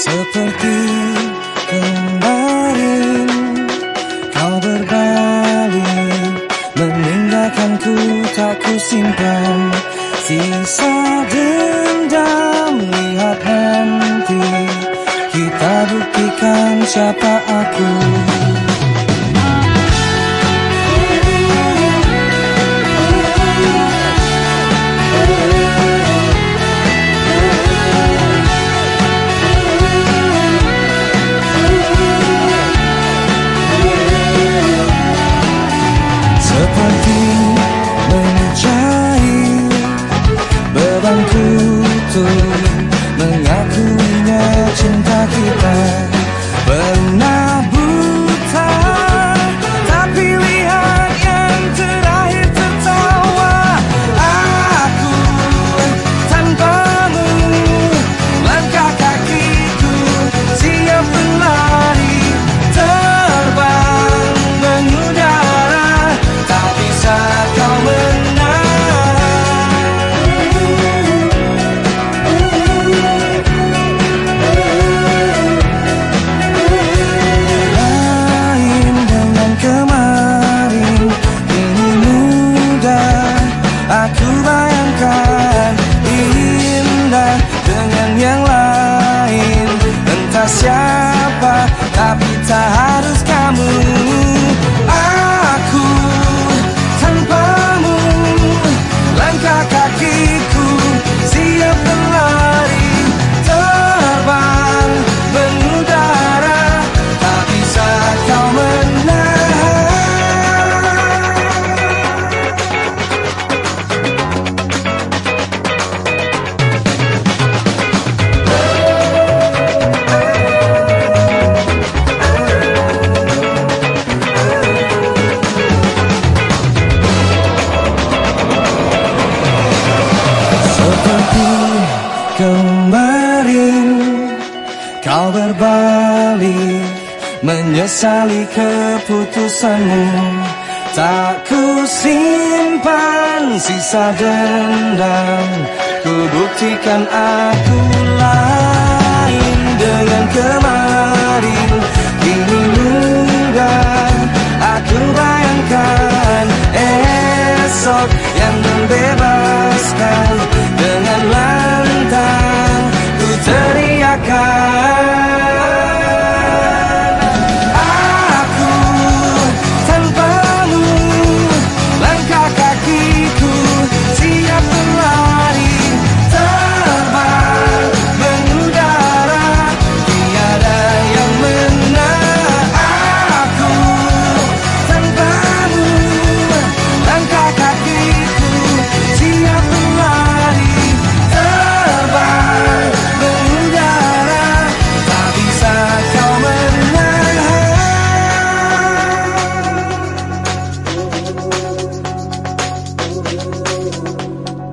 Seperti kemarin Kau berbalik Meninggalkanku tak ku simpan. Sisa dendam Lihat nanti Kita buktikan siapa aku dengan yang lain. Entah siapa Tapi tak harus kamu Kau berbalik Menyesali keputusanmu. Tak ku simpan sisa dendam Ku buktikan aku lain dengan kemarin